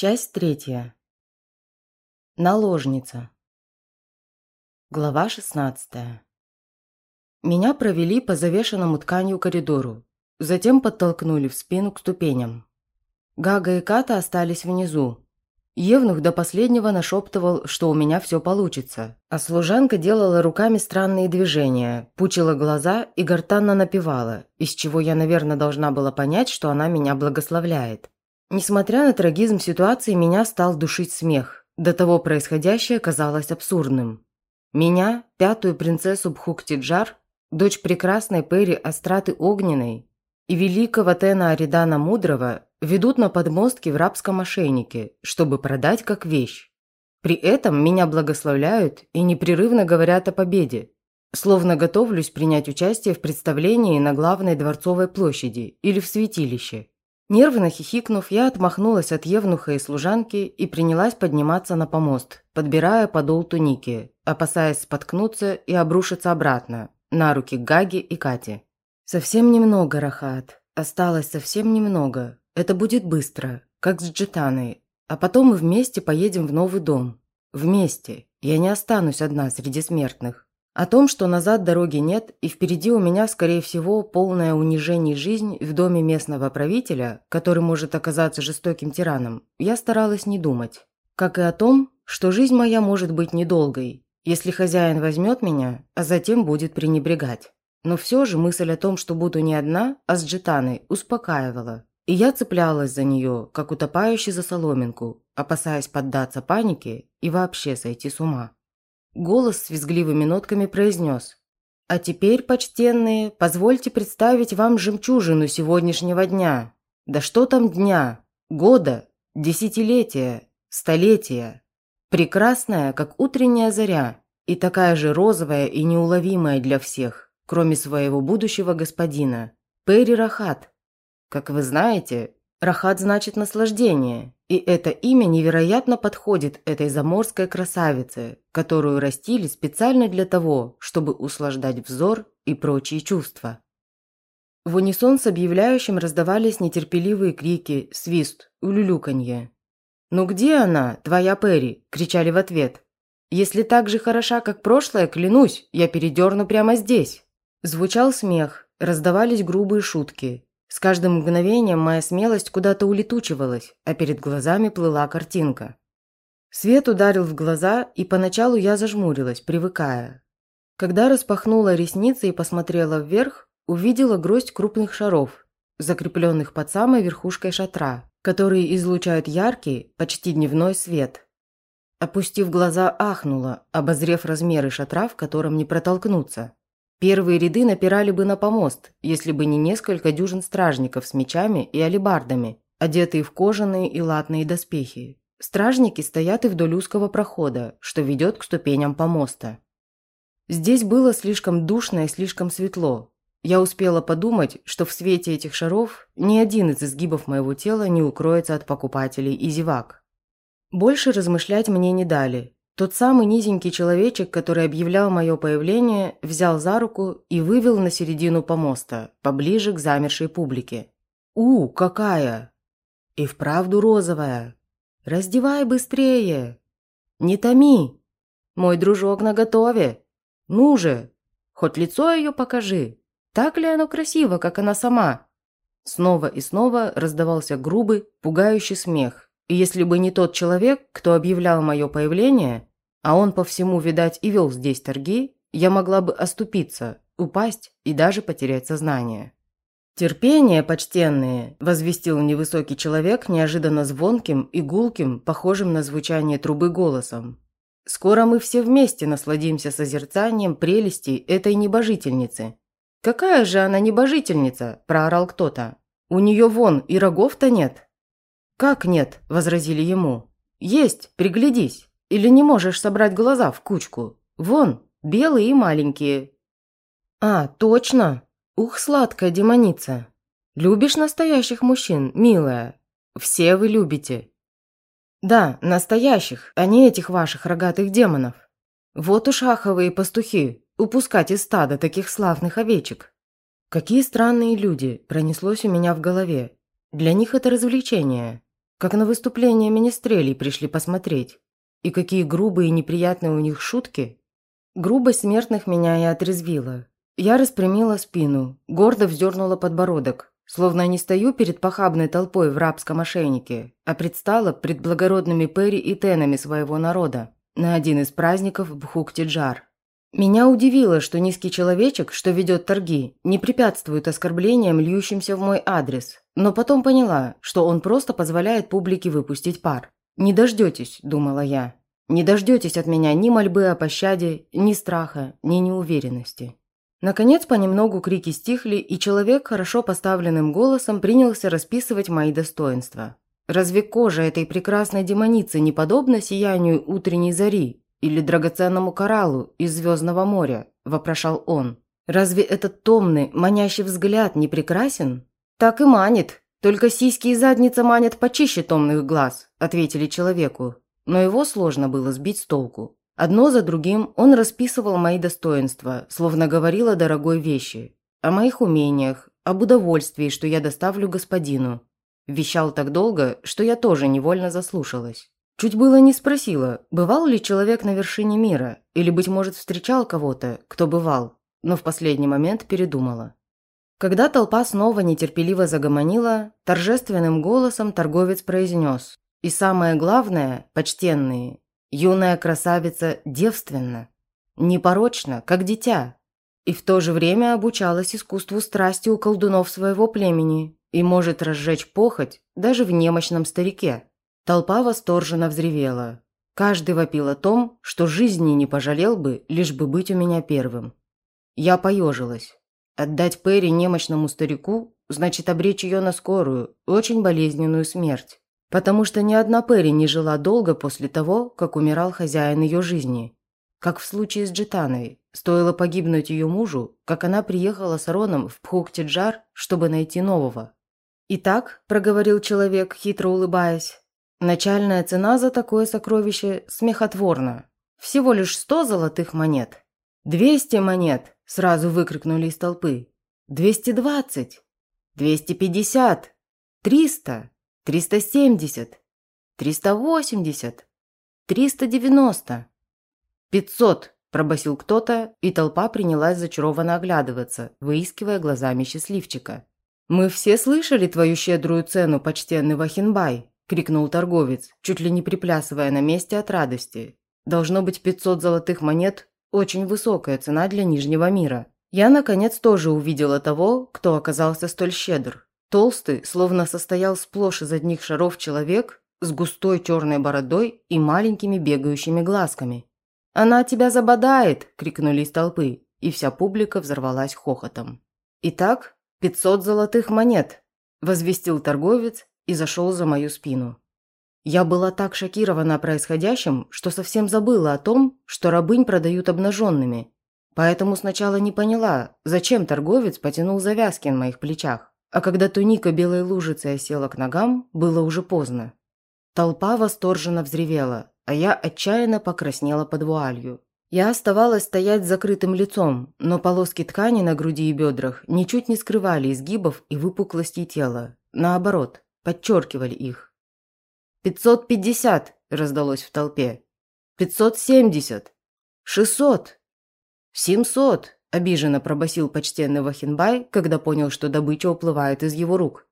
Часть третья. Наложница. Глава шестнадцатая. Меня провели по завешенному тканью коридору, затем подтолкнули в спину к ступеням. Гага и Ката остались внизу. Евнух до последнего нашептывал, что у меня все получится, а служанка делала руками странные движения, пучила глаза и гортанно напевала, из чего я, наверное, должна была понять, что она меня благословляет. Несмотря на трагизм ситуации, меня стал душить смех. До того происходящее казалось абсурдным. Меня, пятую принцессу Бхуктиджар, дочь прекрасной Пери Астраты Огненной и великого Тена Аридана Мудрого, ведут на подмостки в рабском ошейнике, чтобы продать как вещь. При этом меня благословляют и непрерывно говорят о победе, словно готовлюсь принять участие в представлении на главной дворцовой площади или в святилище. Нервно хихикнув, я отмахнулась от евнуха и служанки и принялась подниматься на помост, подбирая подол туники, опасаясь споткнуться и обрушиться обратно, на руки Гаги и Кати. «Совсем немного, Рахат. Осталось совсем немного. Это будет быстро, как с Джитаной. А потом мы вместе поедем в новый дом. Вместе. Я не останусь одна среди смертных. О том, что назад дороги нет, и впереди у меня, скорее всего, полное унижение жизнь в доме местного правителя, который может оказаться жестоким тираном, я старалась не думать. Как и о том, что жизнь моя может быть недолгой, если хозяин возьмет меня, а затем будет пренебрегать. Но все же мысль о том, что буду не одна, а с Джитаной, успокаивала. И я цеплялась за нее, как утопающий за соломинку, опасаясь поддаться панике и вообще сойти с ума. Голос с визгливыми нотками произнес. «А теперь, почтенные, позвольте представить вам жемчужину сегодняшнего дня. Да что там дня? Года, десятилетия, столетия. Прекрасная, как утренняя заря, и такая же розовая и неуловимая для всех, кроме своего будущего господина. Перри Рахат. Как вы знаете, Рахат значит наслаждение, и это имя невероятно подходит этой заморской красавице, которую растили специально для того, чтобы услаждать взор и прочие чувства. В унисон с объявляющим раздавались нетерпеливые крики, свист, улюлюканье. «Ну где она, твоя Перри?» – кричали в ответ. «Если так же хороша, как прошлое, клянусь, я передерну прямо здесь». Звучал смех, раздавались грубые шутки, с каждым мгновением моя смелость куда-то улетучивалась, а перед глазами плыла картинка. Свет ударил в глаза, и поначалу я зажмурилась, привыкая. Когда распахнула ресницы и посмотрела вверх, увидела гроздь крупных шаров, закрепленных под самой верхушкой шатра, которые излучают яркий, почти дневной свет. Опустив глаза, ахнула, обозрев размеры шатра, в котором не протолкнуться. Первые ряды напирали бы на помост, если бы не несколько дюжин стражников с мечами и алебардами, одетые в кожаные и латные доспехи. Стражники стоят и вдоль узкого прохода, что ведет к ступеням помоста. Здесь было слишком душно и слишком светло. Я успела подумать, что в свете этих шаров ни один из изгибов моего тела не укроется от покупателей и зевак. Больше размышлять мне не дали, тот самый низенький человечек, который объявлял мое появление, взял за руку и вывел на середину помоста, поближе к замершей публике. «У, какая!» «И вправду розовая!» «Раздевай быстрее!» «Не томи!» «Мой дружок наготове!» «Ну же! Хоть лицо ее покажи! Так ли оно красиво, как она сама?» Снова и снова раздавался грубый, пугающий смех. И если бы не тот человек, кто объявлял мое появление, а он по всему, видать, и вел здесь торги, я могла бы оступиться, упасть и даже потерять сознание. «Терпение, почтенные!» – возвестил невысокий человек неожиданно звонким и гулким, похожим на звучание трубы голосом. «Скоро мы все вместе насладимся созерцанием прелестей этой небожительницы». «Какая же она небожительница?» – проорал кто-то. «У нее вон и рогов-то нет». «Как нет?» – возразили ему. «Есть, приглядись». Или не можешь собрать глаза в кучку? Вон, белые и маленькие». «А, точно! Ух, сладкая демоница! Любишь настоящих мужчин, милая? Все вы любите». «Да, настоящих, а не этих ваших рогатых демонов. Вот уж аховые пастухи, упускать из стада таких славных овечек». Какие странные люди, пронеслось у меня в голове. Для них это развлечение. как на выступление министрелей пришли посмотреть. И какие грубые и неприятные у них шутки. Грубость смертных меня и отрезвила. Я распрямила спину, гордо вздернула подбородок, словно не стою перед похабной толпой в рабском ошейнике, а предстала пред благородными Перри и Тенами своего народа на один из праздников Бхуктиджар. Меня удивило, что низкий человечек, что ведет торги, не препятствует оскорблениям, льющимся в мой адрес, но потом поняла, что он просто позволяет публике выпустить пар. «Не дождетесь», – думала я. «Не дождетесь от меня ни мольбы о пощаде, ни страха, ни неуверенности». Наконец, понемногу крики стихли, и человек хорошо поставленным голосом принялся расписывать мои достоинства. Разве кожа этой прекрасной демоницы не подобна сиянию утренней зари или драгоценному кораллу из Звездного моря?» – вопрошал он. «Разве этот томный, манящий взгляд не прекрасен?» «Так и манит. Только сиськи и задница манят почище томных глаз», – ответили человеку. Но его сложно было сбить с толку. Одно за другим он расписывал мои достоинства, словно говорил о дорогой вещи, о моих умениях, об удовольствии, что я доставлю господину. Вещал так долго, что я тоже невольно заслушалась. Чуть было не спросила, бывал ли человек на вершине мира, или, быть может, встречал кого-то, кто бывал, но в последний момент передумала. Когда толпа снова нетерпеливо загомонила, торжественным голосом торговец произнес «И самое главное, почтенные, Юная красавица девственна, непорочна, как дитя, и в то же время обучалась искусству страсти у колдунов своего племени и может разжечь похоть даже в немощном старике. Толпа восторженно взревела. Каждый вопил о том, что жизни не пожалел бы, лишь бы быть у меня первым. Я поежилась. Отдать Перри немощному старику значит обречь ее на скорую, очень болезненную смерть. Потому что ни одна Перри не жила долго после того, как умирал хозяин ее жизни. Как в случае с Джитаной. Стоило погибнуть ее мужу, как она приехала с Ароном в Пхуктиджар, чтобы найти нового. «Итак», – проговорил человек, хитро улыбаясь, – «начальная цена за такое сокровище смехотворна. Всего лишь сто золотых монет». «Двести монет!» – сразу выкрикнули из толпы. «Двести двадцать! Двести пятьдесят! Триста!» Триста семьдесят, триста восемьдесят, триста девяносто, пятьсот. пробасил кто-то, и толпа принялась зачарованно оглядываться, выискивая глазами счастливчика. «Мы все слышали твою щедрую цену, почтенный Вахинбай!» – крикнул торговец, чуть ли не приплясывая на месте от радости. «Должно быть пятьсот золотых монет – очень высокая цена для Нижнего мира». Я, наконец, тоже увидела того, кто оказался столь щедр. Толстый, словно состоял сплошь из одних шаров человек с густой черной бородой и маленькими бегающими глазками. «Она тебя забодает!» – крикнули из толпы, и вся публика взорвалась хохотом. «Итак, пятьсот золотых монет!» – возвестил торговец и зашел за мою спину. Я была так шокирована происходящим, что совсем забыла о том, что рабынь продают обнаженными. Поэтому сначала не поняла, зачем торговец потянул завязки на моих плечах. А когда туника белой лужицей осела к ногам, было уже поздно. Толпа восторженно взревела, а я отчаянно покраснела под вуалью. Я оставалась стоять с закрытым лицом, но полоски ткани на груди и бедрах ничуть не скрывали изгибов и выпуклостей тела. Наоборот, подчеркивали их. «Пятьсот пятьдесят!» – раздалось в толпе. «Пятьсот семьдесят! Шестьсот! Семьсот!» – обиженно пробасил почтенный Вахенбай, когда понял, что добыча уплывает из его рук.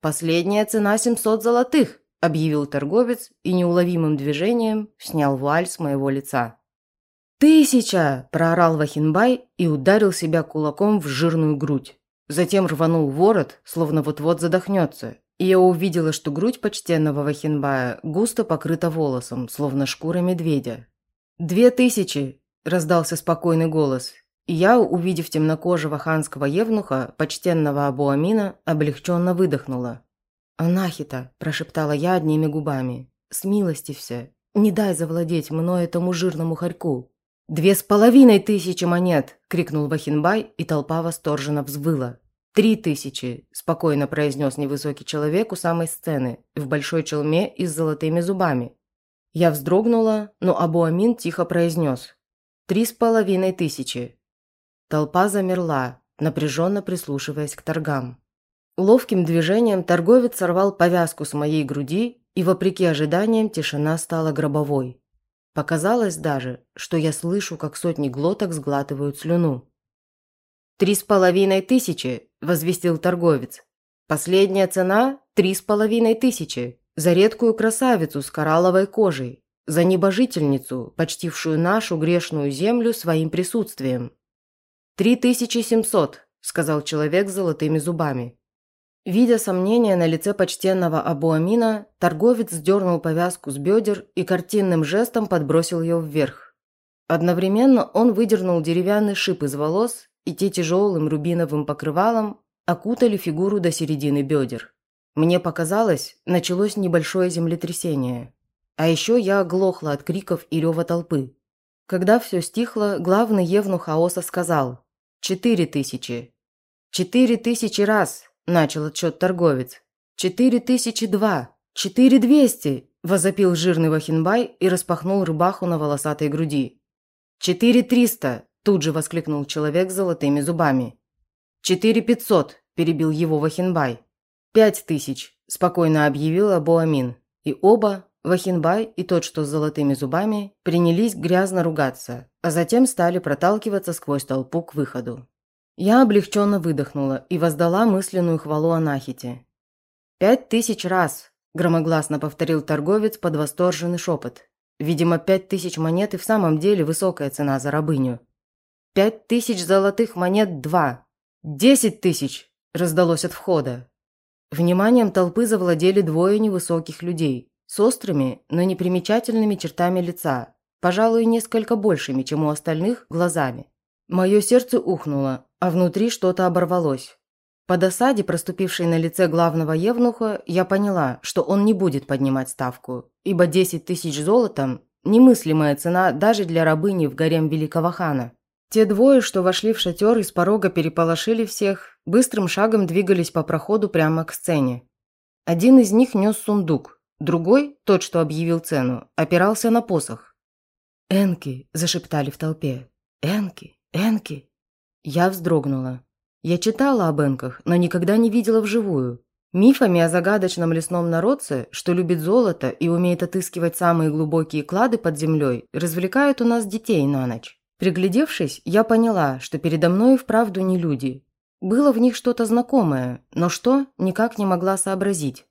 «Последняя цена семьсот золотых!» – объявил торговец и неуловимым движением снял вуаль с моего лица. «Тысяча!» – проорал Вахенбай и ударил себя кулаком в жирную грудь. Затем рванул ворот, словно вот-вот задохнется, я увидела, что грудь почтенного Вахенбая густо покрыта волосом, словно шкура медведя. «Две тысячи!» – раздался спокойный голос, и я, увидев темнокожего ханского евнуха, почтенного Абуамина, облегченно выдохнула. «Анахита!» – прошептала я одними губами. «Смилостивься! Не дай завладеть мной этому жирному хорьку!» «Две с половиной тысячи монет!» – крикнул Вахинбай, и толпа восторженно взвыла. «Три тысячи!» – спокойно произнес невысокий человек у самой сцены, в большой челме и с золотыми зубами. Я вздрогнула, но Абуамин тихо произнес. «Три с половиной тысячи!» Толпа замерла, напряженно прислушиваясь к торгам. Ловким движением торговец сорвал повязку с моей груди и, вопреки ожиданиям, тишина стала гробовой. Показалось даже, что я слышу, как сотни глоток сглатывают слюну. «Три с половиной тысячи!» – возвестил торговец. «Последняя цена – три с половиной тысячи. За редкую красавицу с коралловой кожей. За небожительницу, почтившую нашу грешную землю своим присутствием». «Три тысячи семьсот!» – сказал человек с золотыми зубами. Видя сомнение на лице почтенного Абуамина, торговец сдернул повязку с бедер и картинным жестом подбросил ее вверх. Одновременно он выдернул деревянный шип из волос, и те тяжелым рубиновым покрывалом окутали фигуру до середины бедер. Мне показалось, началось небольшое землетрясение. А еще я оглохла от криков и рева толпы. Когда все стихло, главный евнух хаоса сказал «Четыре тысячи». «Четыре тысячи раз!» – начал отчет торговец. «Четыре тысячи два! Четыре двести!» – возопил жирный Вахинбай и распахнул рубаху на волосатой груди. «Четыре триста!» – тут же воскликнул человек с золотыми зубами. «Четыре пятьсот!» – перебил его Вахинбай. «Пять тысяч!» – спокойно объявил Абуамин. И оба, Вахинбай и тот, что с золотыми зубами, принялись грязно ругаться, а затем стали проталкиваться сквозь толпу к выходу. Я облегченно выдохнула и воздала мысленную хвалу Анахите. «Пять тысяч раз!» – громогласно повторил торговец под восторженный шепот. Видимо, пять тысяч монет и в самом деле высокая цена за рабыню. «Пять тысяч золотых монет – два!» «Десять тысяч!» – раздалось от входа. Вниманием толпы завладели двое невысоких людей с острыми, но непримечательными чертами лица, пожалуй, несколько большими, чем у остальных, глазами. Мое сердце ухнуло, а внутри что-то оборвалось. По досаде, проступившей на лице главного евнуха, я поняла, что он не будет поднимать ставку, ибо 10 тысяч золотом – немыслимая цена даже для рабыни в гарем великого хана. Те двое, что вошли в шатер и с порога переполошили всех, быстрым шагом двигались по проходу прямо к сцене. Один из них нес сундук, другой, тот, что объявил цену, опирался на посох. «Энки!» – зашептали в толпе. «Энки! Энки!» Я вздрогнула. Я читала об энках, но никогда не видела вживую. Мифами о загадочном лесном народце, что любит золото и умеет отыскивать самые глубокие клады под землей, развлекают у нас детей на ночь. Приглядевшись, я поняла, что передо мной вправду не люди. Было в них что-то знакомое, но что, никак не могла сообразить.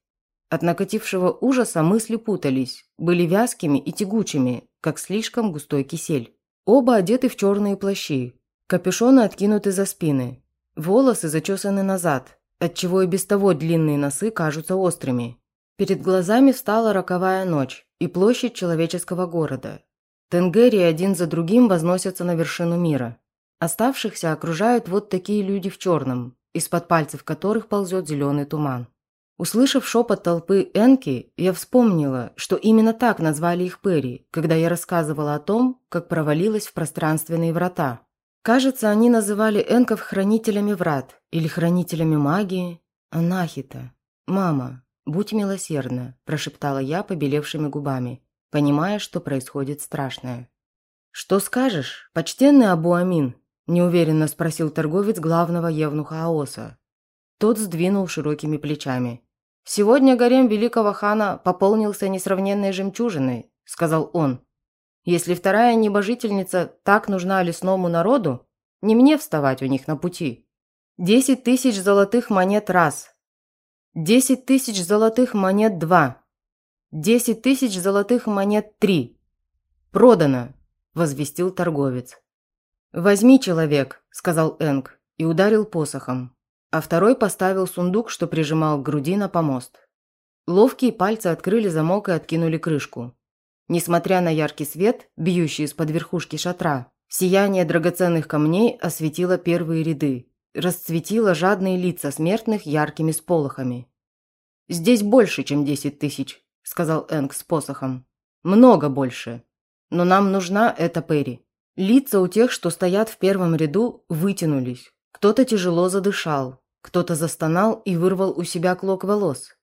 От накатившего ужаса мысли путались, были вязкими и тягучими, как слишком густой кисель. Оба одеты в черные плащи, Капюшоны откинуты за спины. Волосы зачесаны назад, отчего и без того длинные носы кажутся острыми. Перед глазами встала роковая ночь и площадь человеческого города. Тенгери один за другим возносятся на вершину мира. Оставшихся окружают вот такие люди в черном, из-под пальцев которых ползет зеленый туман. Услышав шепот толпы Энки, я вспомнила, что именно так назвали их Перри, когда я рассказывала о том, как провалилась в пространственные врата. Кажется, они называли энков хранителями врат или хранителями магии. Анахита. «Мама, будь милосердна», – прошептала я побелевшими губами, понимая, что происходит страшное. «Что скажешь, почтенный Абу-Амин?» – неуверенно спросил торговец главного евнуха Аоса. Тот сдвинул широкими плечами. «Сегодня гарем великого хана пополнился несравненной жемчужиной», – сказал он. Если вторая небожительница так нужна лесному народу, не мне вставать у них на пути. Десять тысяч золотых монет раз. Десять тысяч золотых монет два. Десять тысяч золотых монет три. Продано, возвестил торговец. «Возьми, человек», – сказал Энг и ударил посохом, а второй поставил сундук, что прижимал к груди на помост. Ловкие пальцы открыли замок и откинули крышку. Несмотря на яркий свет, бьющий из-под верхушки шатра, сияние драгоценных камней осветило первые ряды, расцветило жадные лица смертных яркими сполохами. «Здесь больше, чем десять тысяч», – сказал Энг с посохом. «Много больше. Но нам нужна эта Перри». Лица у тех, что стоят в первом ряду, вытянулись. Кто-то тяжело задышал, кто-то застонал и вырвал у себя клок волос.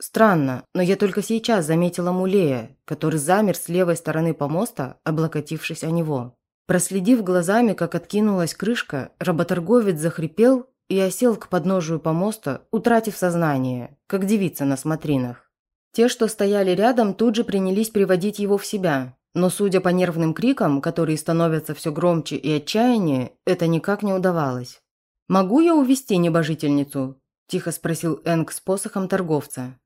Странно, но я только сейчас заметила Мулея, который замер с левой стороны помоста, облокотившись о него. Проследив глазами, как откинулась крышка, работорговец захрипел и осел к подножию помоста, утратив сознание, как девица на смотринах. Те, что стояли рядом, тут же принялись приводить его в себя, но, судя по нервным крикам, которые становятся все громче и отчаяннее, это никак не удавалось. «Могу я увести небожительницу?» – тихо спросил Энг с посохом торговца.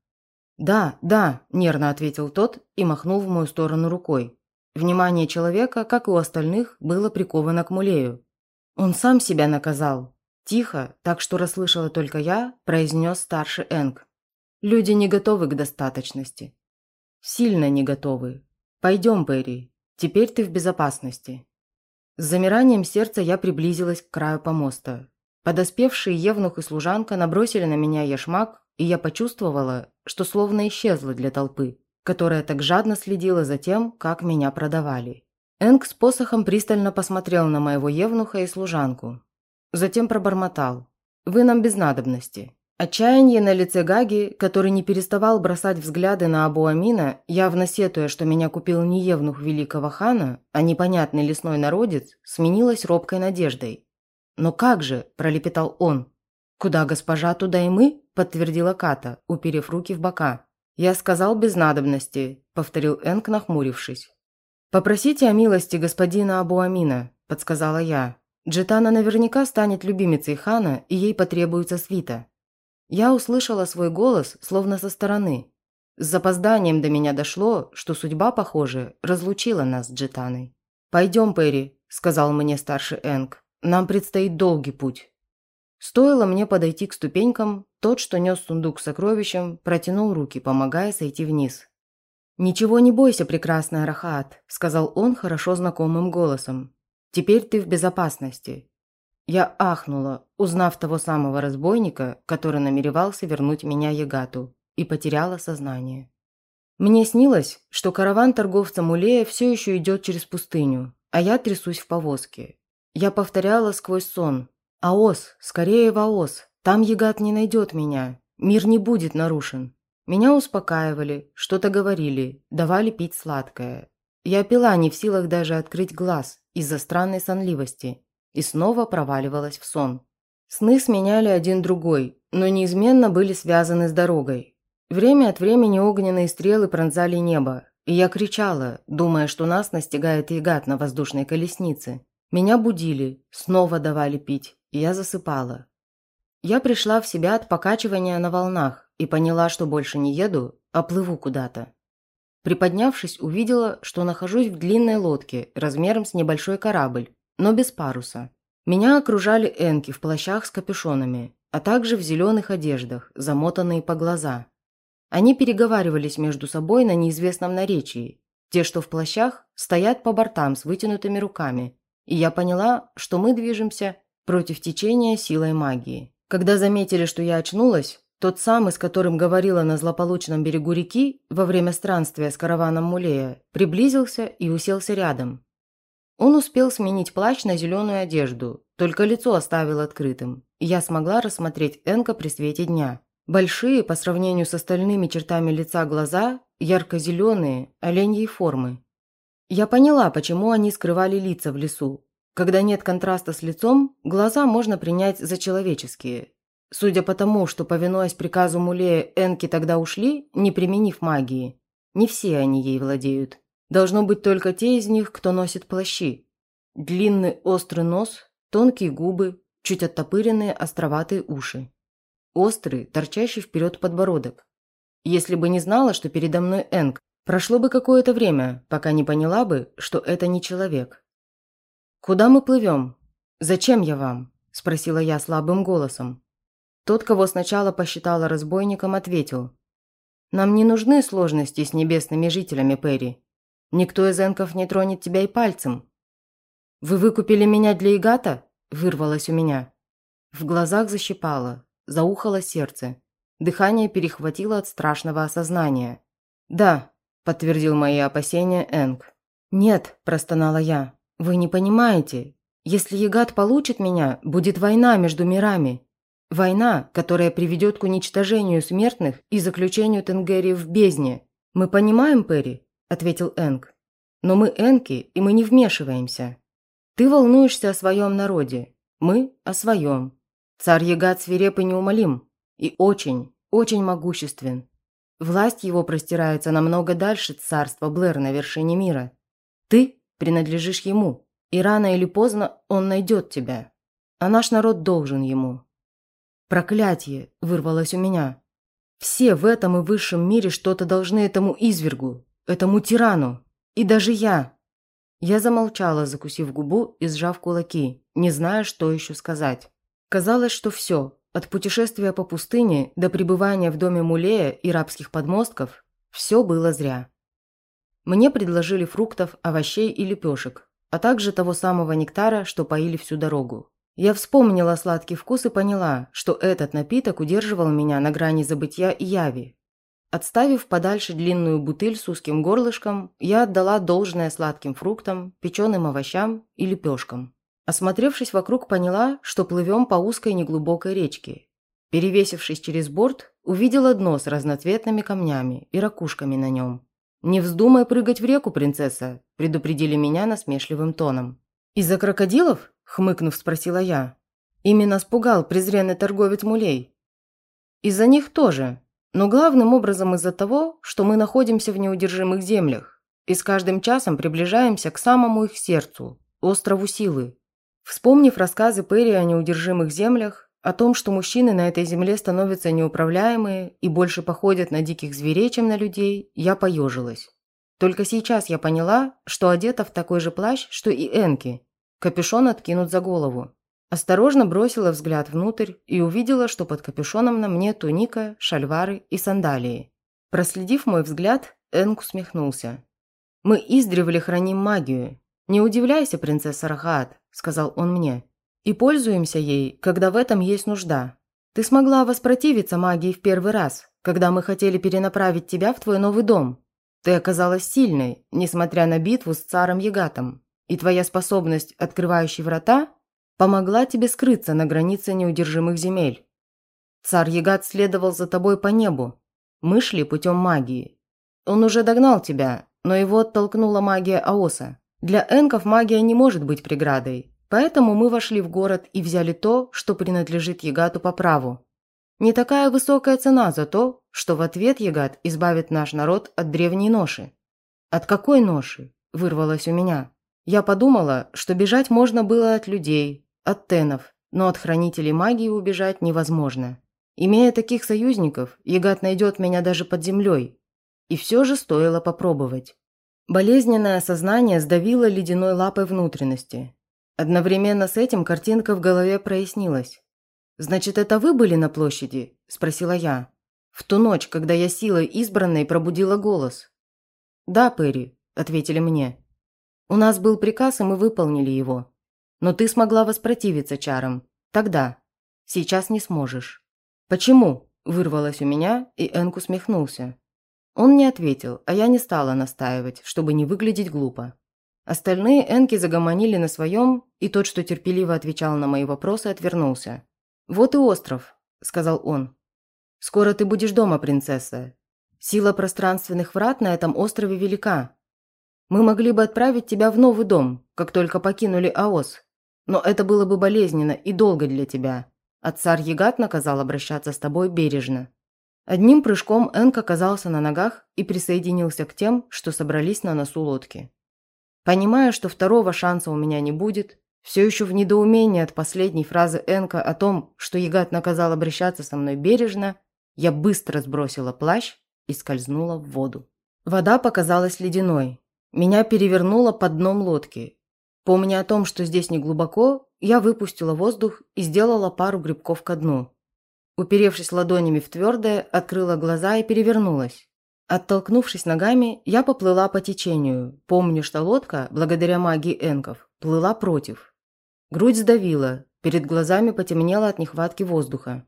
«Да, да», – нервно ответил тот и махнул в мою сторону рукой. Внимание человека, как и у остальных, было приковано к Мулею. Он сам себя наказал. Тихо, так что расслышала только я, произнес старший Энг. Люди не готовы к достаточности. Сильно не готовы. Пойдем, Перри. Теперь ты в безопасности. С замиранием сердца я приблизилась к краю помоста. Подоспевшие евнух и служанка набросили на меня яшмак, и я почувствовала, что словно исчезла для толпы, которая так жадно следила за тем, как меня продавали. Энг с посохом пристально посмотрел на моего евнуха и служанку. Затем пробормотал. «Вы нам без надобности». Отчаяние на лице Гаги, который не переставал бросать взгляды на Абу Амина, явно сетуя, что меня купил не евнух великого хана, а непонятный лесной народец, сменилось робкой надеждой. «Но как же?» – пролепетал он. «Куда госпожа, туда и мы?» – подтвердила Ката, уперев руки в бока. «Я сказал без надобности», – повторил Энк, нахмурившись. «Попросите о милости господина Абу Амина», – подсказала я. «Джетана наверняка станет любимицей хана, и ей потребуется свита». Я услышала свой голос, словно со стороны. С запозданием до меня дошло, что судьба, похоже, разлучила нас с Джетаной. «Пойдем, Перри», – сказал мне старший Энк. «Нам предстоит долгий путь». Стоило мне подойти к ступенькам, тот, что нес сундук с сокровищем, протянул руки, помогая сойти вниз. «Ничего не бойся, прекрасная Рахат», – сказал он хорошо знакомым голосом. «Теперь ты в безопасности». Я ахнула, узнав того самого разбойника, который намеревался вернуть меня Ягату, и потеряла сознание. Мне снилось, что караван торговца Мулея все еще идет через пустыню, а я трясусь в повозке. Я повторяла сквозь сон «Аос, скорее в Аос, там Ягат не найдет меня, мир не будет нарушен». Меня успокаивали, что-то говорили, давали пить сладкое. Я пила не в силах даже открыть глаз из-за странной сонливости и снова проваливалась в сон. Сны сменяли один другой, но неизменно были связаны с дорогой. Время от времени огненные стрелы пронзали небо, и я кричала, думая, что нас настигает ягат на воздушной колеснице. Меня будили, снова давали пить, и я засыпала. Я пришла в себя от покачивания на волнах, и поняла, что больше не еду, а плыву куда-то. Приподнявшись, увидела, что нахожусь в длинной лодке размером с небольшой корабль, но без паруса. Меня окружали энки в плащах с капюшонами, а также в зеленых одеждах, замотанные по глаза. Они переговаривались между собой на неизвестном наречии. Те, что в плащах, стоят по бортам с вытянутыми руками, и я поняла, что мы движемся против течения силой магии. Когда заметили, что я очнулась, тот самый, с которым говорила на злополучном берегу реки во время странствия с караваном Мулея, приблизился и уселся рядом. Он успел сменить плащ на зеленую одежду, только лицо оставил открытым, я смогла рассмотреть Энка при свете дня. Большие, по сравнению с остальными чертами лица глаза, ярко-зеленые, оленьей формы. Я поняла, почему они скрывали лица в лесу. Когда нет контраста с лицом, глаза можно принять за человеческие, Судя по тому, что, повинуясь приказу Мулея, энки тогда ушли, не применив магии. Не все они ей владеют. Должно быть только те из них, кто носит плащи. Длинный острый нос, тонкие губы, чуть оттопыренные островатые уши. Острый, торчащий вперед подбородок. Если бы не знала, что передо мной Энг, прошло бы какое-то время, пока не поняла бы, что это не человек. «Куда мы плывем? Зачем я вам?» – спросила я слабым голосом. Тот, кого сначала посчитала разбойником, ответил. «Нам не нужны сложности с небесными жителями, Перри. Никто из энков не тронет тебя и пальцем». «Вы выкупили меня для Игата?» – вырвалось у меня. В глазах защипало, заухало сердце. Дыхание перехватило от страшного осознания. «Да», – подтвердил мои опасения Энг. «Нет», – простонала я, – «вы не понимаете. Если Ягат получит меня, будет война между мирами. Война, которая приведет к уничтожению смертных и заключению Тенгери в бездне. Мы понимаем, Перри?» – ответил Энг. «Но мы Энки, и мы не вмешиваемся. Ты волнуешься о своем народе, мы – о своем. Царь Ягат свиреп и неумолим, и очень, очень могуществен. Власть его простирается намного дальше царства Блэр на вершине мира. Ты принадлежишь ему, и рано или поздно он найдет тебя. А наш народ должен ему. Проклятие вырвалось у меня. Все в этом и высшем мире что-то должны этому извергу, этому тирану. И даже я. Я замолчала, закусив губу и сжав кулаки, не зная, что еще сказать. Казалось, что все, от путешествия по пустыне до пребывания в доме Мулея и рабских подмостков, все было зря. Мне предложили фруктов, овощей и лепешек, а также того самого нектара, что поили всю дорогу. Я вспомнила сладкий вкус и поняла, что этот напиток удерживал меня на грани забытья и яви. Отставив подальше длинную бутыль с узким горлышком, я отдала должное сладким фруктам, печеным овощам и лепешкам. Осмотревшись вокруг, поняла, что плывем по узкой неглубокой речке. Перевесившись через борт, увидела дно с разноцветными камнями и ракушками на нем. «Не вздумай прыгать в реку, принцесса», – предупредили меня насмешливым тоном. «Из-за крокодилов?» – хмыкнув, спросила я. Именно спугал презренный торговец мулей. «Из-за них тоже, но главным образом из-за того, что мы находимся в неудержимых землях и с каждым часом приближаемся к самому их сердцу – острову силы. Вспомнив рассказы Перри о неудержимых землях, о том, что мужчины на этой земле становятся неуправляемые и больше походят на диких зверей, чем на людей, я поежилась. Только сейчас я поняла, что одета в такой же плащ, что и Энки. Капюшон откинут за голову. Осторожно бросила взгляд внутрь и увидела, что под капюшоном на мне туника, шальвары и сандалии. Проследив мой взгляд, Энк усмехнулся. «Мы издревле храним магию. Не удивляйся, принцесса Рахат сказал он мне. «И пользуемся ей, когда в этом есть нужда. Ты смогла воспротивиться магии в первый раз, когда мы хотели перенаправить тебя в твой новый дом. Ты оказалась сильной, несмотря на битву с царом Ягатом. И твоя способность, открывающей врата, помогла тебе скрыться на границе неудержимых земель. Царь Ягат следовал за тобой по небу. Мы шли путем магии. Он уже догнал тебя, но его оттолкнула магия Аоса. Для энков магия не может быть преградой, поэтому мы вошли в город и взяли то, что принадлежит Ягату по праву. Не такая высокая цена за то, что в ответ Ягат избавит наш народ от древней ноши. От какой ноши? Вырвалось у меня. Я подумала, что бежать можно было от людей, от тенов, но от хранителей магии убежать невозможно. Имея таких союзников, Ягат найдет меня даже под землей. И все же стоило попробовать. Болезненное сознание сдавило ледяной лапой внутренности. Одновременно с этим картинка в голове прояснилась. «Значит, это вы были на площади?» – спросила я. «В ту ночь, когда я силой избранной пробудила голос». «Да, Перри», – ответили мне. «У нас был приказ, и мы выполнили его. Но ты смогла воспротивиться чарам. Тогда. Сейчас не сможешь». «Почему?» – вырвалось у меня, и Энк усмехнулся. Он не ответил, а я не стала настаивать, чтобы не выглядеть глупо. Остальные энки загомонили на своем, и тот, что терпеливо отвечал на мои вопросы, отвернулся. «Вот и остров», – сказал он. «Скоро ты будешь дома, принцесса. Сила пространственных врат на этом острове велика. Мы могли бы отправить тебя в новый дом, как только покинули Аос. Но это было бы болезненно и долго для тебя. А царь Ягат наказал обращаться с тобой бережно. Одним прыжком Энк оказался на ногах и присоединился к тем, что собрались на носу лодки. Понимая, что второго шанса у меня не будет, все еще в недоумении от последней фразы Энка о том, что Ягат наказал обращаться со мной бережно, я быстро сбросила плащ и скользнула в воду. Вода показалась ледяной. Меня перевернуло под дном лодки. Помня о том, что здесь не глубоко, я выпустила воздух и сделала пару грибков ко дну. Уперевшись ладонями в твердое, открыла глаза и перевернулась. Оттолкнувшись ногами, я поплыла по течению, помню, что лодка, благодаря магии энков, плыла против. Грудь сдавила, перед глазами потемнело от нехватки воздуха.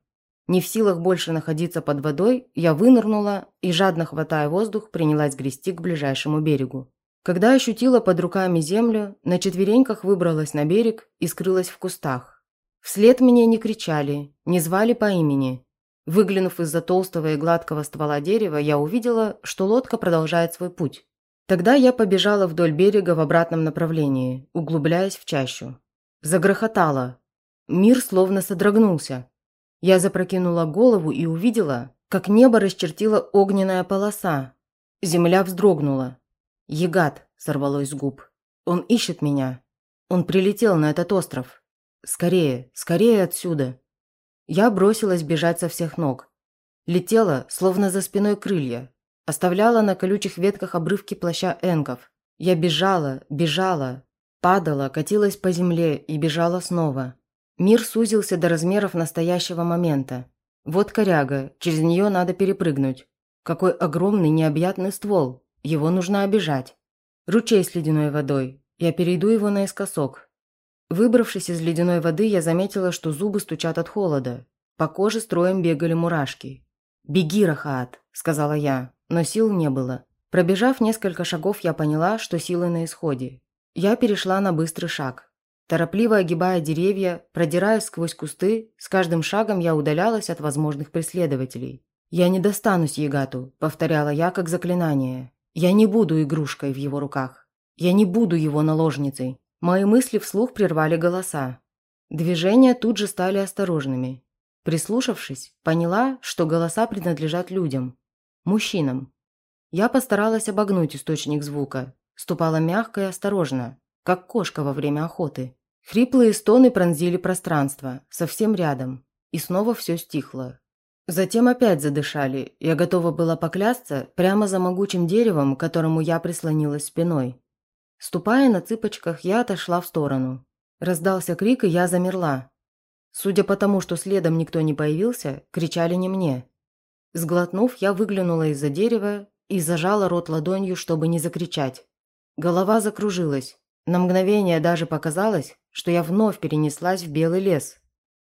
Не в силах больше находиться под водой, я вынырнула и, жадно хватая воздух, принялась грести к ближайшему берегу. Когда ощутила под руками землю, на четвереньках выбралась на берег и скрылась в кустах. Вслед мне не кричали, не звали по имени. Выглянув из-за толстого и гладкого ствола дерева, я увидела, что лодка продолжает свой путь. Тогда я побежала вдоль берега в обратном направлении, углубляясь в чащу. Загрохотало. Мир словно содрогнулся. Я запрокинула голову и увидела, как небо расчертила огненная полоса. Земля вздрогнула. «Егат!» – сорвалось с губ. «Он ищет меня. Он прилетел на этот остров. Скорее, скорее отсюда!» Я бросилась бежать со всех ног. Летела, словно за спиной крылья. Оставляла на колючих ветках обрывки плаща энков. Я бежала, бежала, падала, катилась по земле и бежала снова. Мир сузился до размеров настоящего момента. Вот коряга, через нее надо перепрыгнуть. Какой огромный необъятный ствол. Его нужно обижать. Ручей с ледяной водой. Я перейду его наискосок. Выбравшись из ледяной воды, я заметила, что зубы стучат от холода. По коже строем бегали мурашки. «Беги, Рахаат», – сказала я, но сил не было. Пробежав несколько шагов, я поняла, что силы на исходе. Я перешла на быстрый шаг. Торопливо огибая деревья, продираясь сквозь кусты, с каждым шагом я удалялась от возможных преследователей. «Я не достанусь Егату», – повторяла я как заклинание. «Я не буду игрушкой в его руках. Я не буду его наложницей». Мои мысли вслух прервали голоса. Движения тут же стали осторожными. Прислушавшись, поняла, что голоса принадлежат людям. Мужчинам. Я постаралась обогнуть источник звука. Ступала мягко и осторожно, как кошка во время охоты. Хриплые стоны пронзили пространство, совсем рядом. И снова все стихло. Затем опять задышали. Я готова была поклясться прямо за могучим деревом, к которому я прислонилась спиной. Ступая на цыпочках, я отошла в сторону. Раздался крик, и я замерла. Судя по тому, что следом никто не появился, кричали не мне. Сглотнув, я выглянула из-за дерева и зажала рот ладонью, чтобы не закричать. Голова закружилась. На мгновение даже показалось, что я вновь перенеслась в белый лес.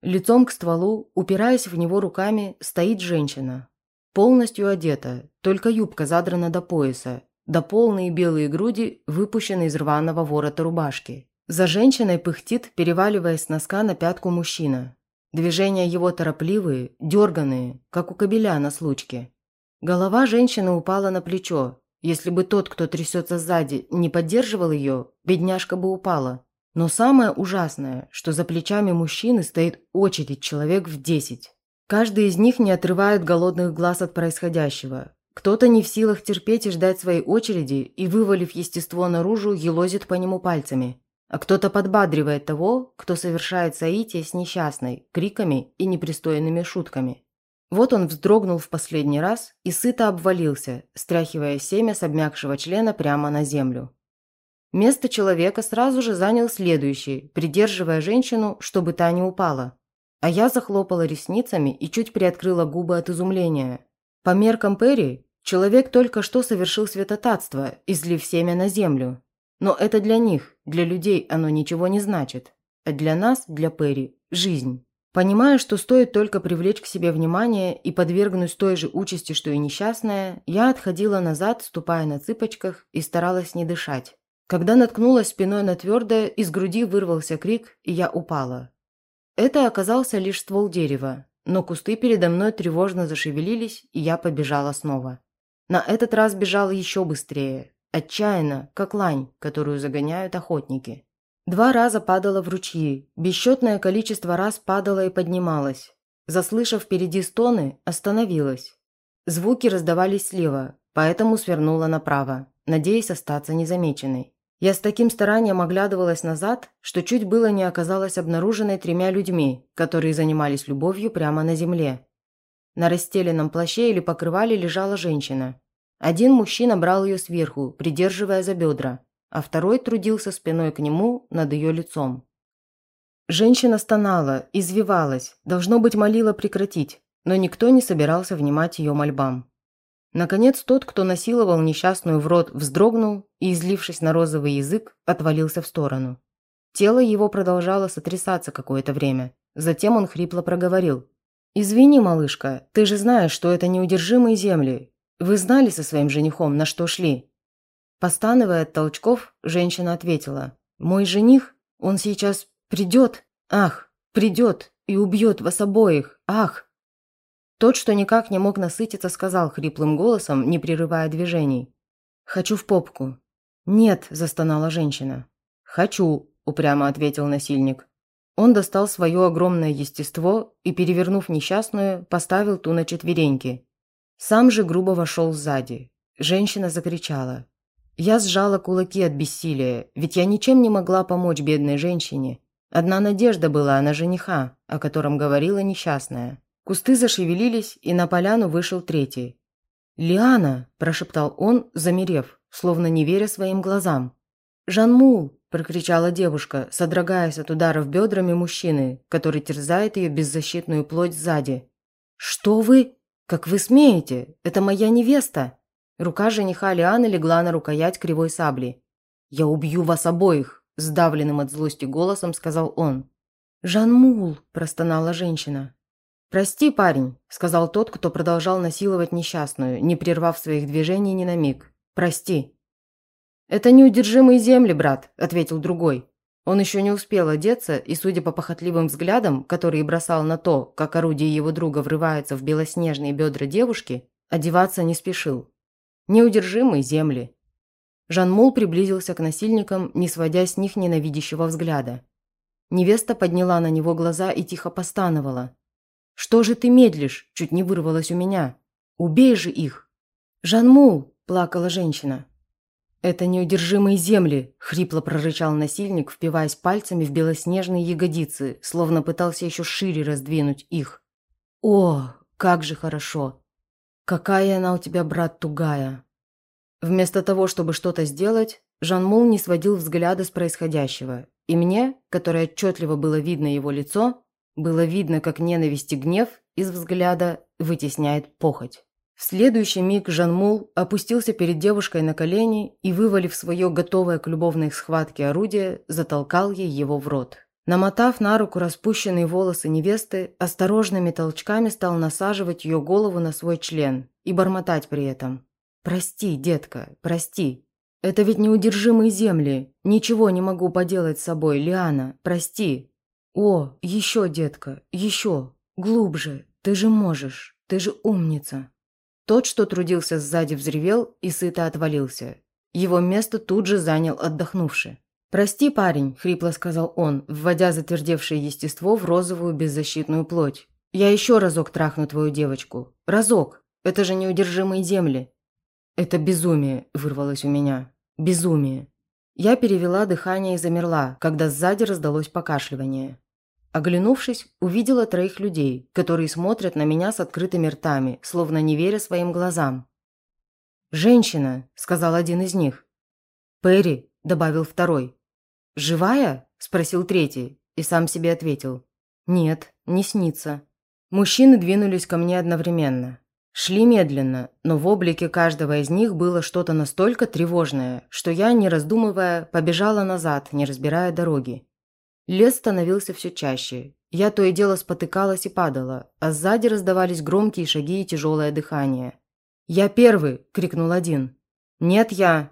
Лицом к стволу, упираясь в него руками, стоит женщина. Полностью одета, только юбка задрана до пояса, да полные белые груди выпущены из рваного ворота рубашки. За женщиной пыхтит, переваливаясь с носка на пятку мужчина. Движения его торопливые, дерганые, как у кобеля на случке. Голова женщины упала на плечо. Если бы тот, кто трясется сзади, не поддерживал ее, бедняжка бы упала. Но самое ужасное, что за плечами мужчины стоит очередь человек в десять. Каждый из них не отрывает голодных глаз от происходящего. Кто-то не в силах терпеть и ждать своей очереди и, вывалив естество наружу, елозит по нему пальцами. А кто-то подбадривает того, кто совершает соитие с несчастной, криками и непристойными шутками. Вот он вздрогнул в последний раз и сыто обвалился, стряхивая семя с обмякшего члена прямо на землю. Место человека сразу же занял следующий, придерживая женщину, чтобы та не упала. А я захлопала ресницами и чуть приоткрыла губы от изумления. По меркам Перри, человек только что совершил святотатство, излив семя на землю. Но это для них, для людей оно ничего не значит. А для нас, для Перри, жизнь. Понимая, что стоит только привлечь к себе внимание и подвергнуть той же участи, что и несчастная, я отходила назад, ступая на цыпочках, и старалась не дышать. Когда наткнулась спиной на твердое, из груди вырвался крик, и я упала. Это оказался лишь ствол дерева, но кусты передо мной тревожно зашевелились, и я побежала снова. На этот раз бежала еще быстрее, отчаянно, как лань, которую загоняют охотники. Два раза падала в ручьи, бесчетное количество раз падала и поднималась. Заслышав впереди стоны, остановилась. Звуки раздавались слева, поэтому свернула направо, надеясь остаться незамеченной. Я с таким старанием оглядывалась назад, что чуть было не оказалась обнаруженной тремя людьми, которые занимались любовью прямо на земле. На расстеленном плаще или покрывале лежала женщина. Один мужчина брал ее сверху, придерживая за бедра, а второй трудился спиной к нему над ее лицом. Женщина стонала, извивалась, должно быть, молила прекратить, но никто не собирался внимать ее мольбам. Наконец, тот, кто насиловал несчастную в рот, вздрогнул и, излившись на розовый язык, отвалился в сторону. Тело его продолжало сотрясаться какое-то время. Затем он хрипло проговорил. «Извини, малышка, ты же знаешь, что это неудержимые земли. Вы знали со своим женихом, на что шли?» Постановая от толчков, женщина ответила. «Мой жених, он сейчас придет, ах, придет и убьет вас обоих, ах!» Тот, что никак не мог насытиться, сказал хриплым голосом, не прерывая движений. «Хочу в попку». «Нет», – застонала женщина. «Хочу», – упрямо ответил насильник. Он достал свое огромное естество и, перевернув несчастную, поставил ту на четвереньки. Сам же грубо вошел сзади. Женщина закричала. Я сжала кулаки от бессилия, ведь я ничем не могла помочь бедной женщине. Одна надежда была на жениха, о котором говорила несчастная. Кусты зашевелились, и на поляну вышел третий. «Лиана!» – прошептал он, замерев, словно не веря своим глазам. «Жанмул!» – прокричала девушка, содрогаясь от ударов бедрами мужчины, который терзает ее беззащитную плоть сзади. «Что вы? Как вы смеете? Это моя невеста!» Рука жениха Лианы легла на рукоять кривой сабли. «Я убью вас обоих!» – сдавленным от злости голосом сказал он. «Жанмул!» – простонала женщина. «Прости, парень», – сказал тот, кто продолжал насиловать несчастную, не прервав своих движений ни на миг. «Прости». «Это неудержимые земли, брат», – ответил другой. Он еще не успел одеться, и, судя по похотливым взглядам, которые бросал на то, как орудие его друга врывается в белоснежные бедра девушки, одеваться не спешил. Неудержимые земли. Жан-Мул приблизился к насильникам, не сводя с них ненавидящего взгляда. Невеста подняла на него глаза и тихо постановала. «Что же ты медлишь?» – чуть не вырвалось у меня. «Убей же их!» «Жан-Мул!» – плакала женщина. «Это неудержимые земли!» – хрипло прорычал насильник, впиваясь пальцами в белоснежные ягодицы, словно пытался еще шире раздвинуть их. «О, как же хорошо! «Какая она у тебя, брат, тугая!» Вместо того, чтобы что-то сделать, Жан Мул не сводил взгляда с происходящего, и мне, которое отчетливо было видно его лицо, было видно, как ненависть и гнев из взгляда вытесняет похоть. В следующий миг Жан Мул опустился перед девушкой на колени и, вывалив свое готовое к любовной схватке орудие, затолкал ей его в рот. Намотав на руку распущенные волосы невесты, осторожными толчками стал насаживать ее голову на свой член и бормотать при этом. «Прости, детка, прости. Это ведь неудержимые земли. Ничего не могу поделать с собой, Лиана, прости. О, еще, детка, еще. Глубже. Ты же можешь. Ты же умница». Тот, что трудился сзади, взревел и сыто отвалился. Его место тут же занял отдохнувший. «Прости, парень», – хрипло сказал он, вводя затвердевшее естество в розовую беззащитную плоть. «Я еще разок трахну твою девочку. Разок. Это же неудержимые земли». «Это безумие», – вырвалось у меня. «Безумие». Я перевела дыхание и замерла, когда сзади раздалось покашливание. Оглянувшись, увидела троих людей, которые смотрят на меня с открытыми ртами, словно не веря своим глазам. «Женщина», – сказал один из них. «Перри», – добавил второй. «Живая?» – спросил третий и сам себе ответил. «Нет, не снится». Мужчины двинулись ко мне одновременно. Шли медленно, но в облике каждого из них было что-то настолько тревожное, что я, не раздумывая, побежала назад, не разбирая дороги. Лес становился все чаще. Я то и дело спотыкалась и падала, а сзади раздавались громкие шаги и тяжелое дыхание. «Я первый!» – крикнул один. «Нет, я!»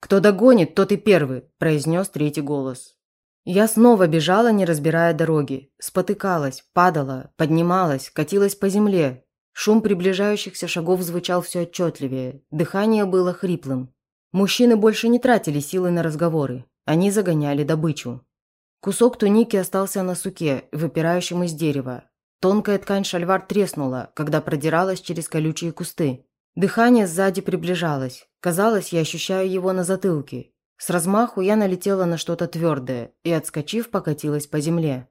«Кто догонит, тот и первый», – произнес третий голос. Я снова бежала, не разбирая дороги. Спотыкалась, падала, поднималась, катилась по земле. Шум приближающихся шагов звучал все отчетливее. Дыхание было хриплым. Мужчины больше не тратили силы на разговоры. Они загоняли добычу. Кусок туники остался на суке, выпирающем из дерева. Тонкая ткань шальвар треснула, когда продиралась через колючие кусты. Дыхание сзади приближалось. Казалось, я ощущаю его на затылке. С размаху я налетела на что-то твердое и, отскочив, покатилась по земле.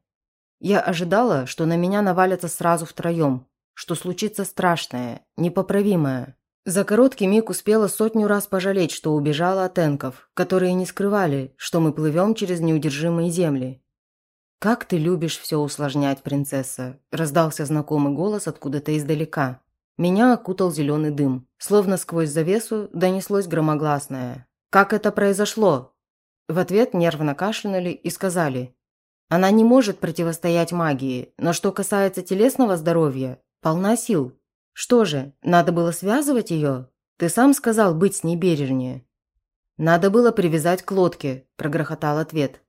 Я ожидала, что на меня навалятся сразу втроем, что случится страшное, непоправимое. За короткий миг успела сотню раз пожалеть, что убежала от энков, которые не скрывали, что мы плывем через неудержимые земли. «Как ты любишь все усложнять, принцесса!» – раздался знакомый голос откуда-то издалека. Меня окутал зеленый дым. Словно сквозь завесу донеслось громогласное. «Как это произошло?» В ответ нервно кашлянули и сказали. «Она не может противостоять магии, но что касается телесного здоровья, полна сил. Что же, надо было связывать ее? Ты сам сказал быть с ней бережнее». «Надо было привязать к лодке», – прогрохотал ответ.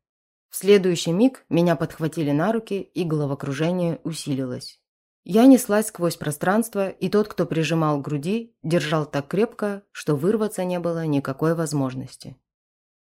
В следующий миг меня подхватили на руки, и головокружение усилилось. Я неслась сквозь пространство, и тот, кто прижимал груди, держал так крепко, что вырваться не было никакой возможности.